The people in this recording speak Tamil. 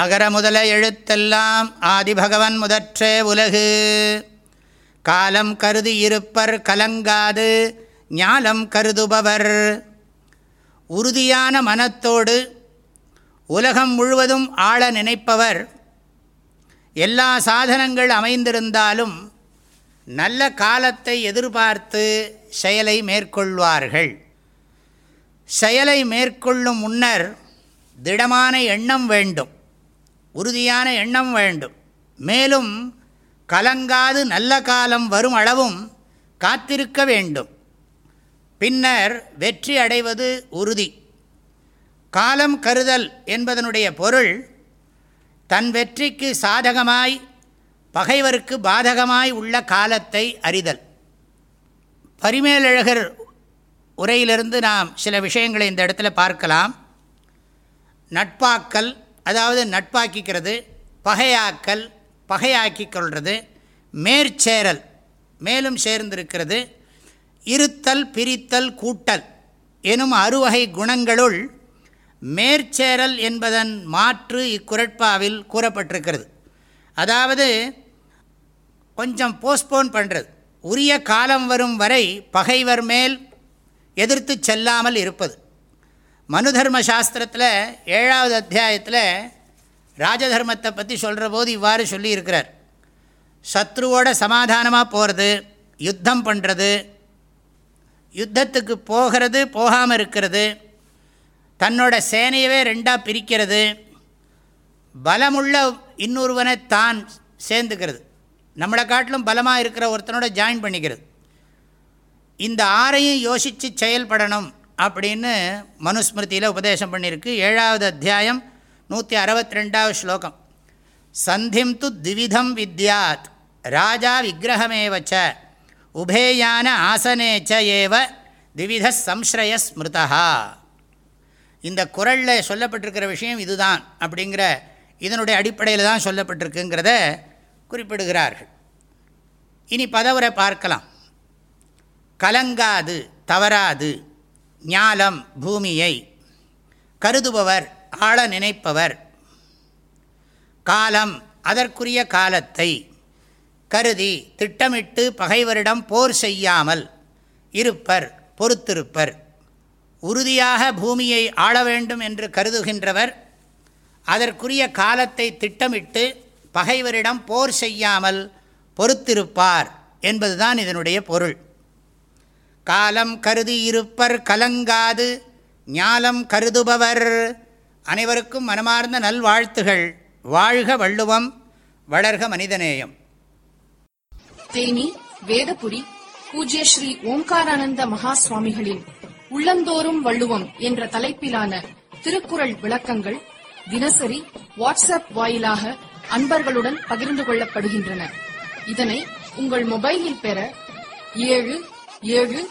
அகர முதல எழுத்தெல்லாம் ஆதிபகவன் முதற்றே உலகு. காலம் கருதி இருப்பர் கலங்காது ஞாலம் கருதுபவர். உறுதியான மனத்தோடு உலகம் முழுவதும் ஆள நினைப்பவர். எல்லா சாதனங்கள் அமைந்திருந்தாலும் நல்ல காலத்தை எதிர்பார்த்து செயலை மேற்கொள்வார்கள். செயலை மேற்கொள்ளும் முன்னர் திடமான எண்ணம் வேண்டும். உறுதியான எண்ணம் வேண்டும். மேலும் கலங்காது நல்ல காலம் வரும் அளவும் காத்திருக்க வேண்டும். பின்னர் வெற்றி அடைவது உறுதி. காலம் கருதல் என்பதனுடைய பொருள் தன் வெற்றிக்கு சாதகமாய் பகைவருக்கு பாதகமாய் உள்ள காலத்தை அறிதல். பரிமேலழகர் உரையிலிருந்து நாம் சில விஷயங்களை இந்த இடத்துல பார்க்கலாம். நட்பாக்கல் அதாவது நட்பாக்கிக்கிறது பகையாக்கல் பகையாக்கிக் கொள்வது மேற்சேரல் மேலும் சேர்ந்திருக்கிறது இருத்தல் பிரித்தல் கூட்டல் எனும் அறுவகை குணங்களுள் மேற்சேரல் என்பதன் மாற்று இக்குரட்பாவில் கூறப்பட்டிருக்கிறது. அதாவது கொஞ்சம் போஸ்ட்போன் பண்ணுறது உரிய காலம் வரும் வரை பகைவர் மேல் எதிர்த்து செல்லாமல் இருப்பது. மனு தர்ம சாஸ்திரத்தில் ஏழாவது அத்தியாயத்தில் ராஜதர்மத்தை பற்றி சொல்கிற போது இவ்வாறு சொல்லியிருக்கிறார். சத்ருவோட சமாதானமாக போகிறது யுத்தம் பண்ணுறது யுத்தத்துக்கு போகிறது போகாமல் இருக்கிறது தன்னோட சேனையவே ரெண்டாக பிரிக்கிறது பலமுள்ள இன்னொருவனை தான் சேர்ந்துக்கிறது. நம்மளை காட்டிலும் பலமாக இருக்கிற ஒருத்தனோட ஜாயின் பண்ணிக்கிறது. இந்த ஆறையும் யோசித்து செயல்படணும். அப்படின்னு மனுஸ்மிருதியில் உபதேசம் பண்ணியிருக்கு. ஏழாவது அத்தியாயம் நூற்றி அறுபத்தி ரெண்டாவது ஸ்லோகம். சந்திம் து திவிதம் வித்யாத் ராஜா விக்கிரகமேவச்ச உபேயான ஆசனேச்ச ஏவ திவித சம்ஸ்ரய ஸ்மிருதா இந்த குரலில் சொல்லப்பட்டிருக்கிற விஷயம் இதுதான் அப்படிங்கிற இதனுடைய அடிப்படையில் தான் சொல்லப்பட்டிருக்குங்கிறத குறிப்பிடுகிறார்கள். இனி பதவரை பார்க்கலாம். கலங்காது தவறாது ஞாலம் பூமியை கருதுபவர் ஆள நினைப்பவர். காலம் அதற்குரிய காலத்தை கருதி திட்டமிட்டு பகைவரிடம் போர் செய்யாமல் இருப்பர் பொறுத்திருப்பர். உறுதியாக பூமியை ஆள வேண்டும் என்று கருதுகின்றவர் அதற்குரிய காலத்தை திட்டமிட்டு பகைவரிடம் போர் செய்யாமல் பொறுத்திருப்பார் என்பதுதான் இதனுடைய பொருள். காலம் கருதி இருப்பர் கலங்காது ஞாலம் கருதுபவர். அனைவருக்கும் மனமார்ந்த நல்வாழ்த்துகள். வாழ்க வள்ளுவம் வளர்க மனிதநேயம். தேனி வேதபுரி பூஜ்ய ஸ்ரீ ஓம்காரானந்த மகா சுவாமிகளின் உள்ளந்தோறும் வள்ளுவம் என்ற தலைப்பிலான திருக்குறள் விளக்கங்கள் தினசரி வாட்ஸ்அப் வாயிலாக அன்பர்களுடன் பகிர்ந்து கொள்ளப்படுகின்றன. இதனை உங்கள் மொபைலில் பெற ஏழு ஏழு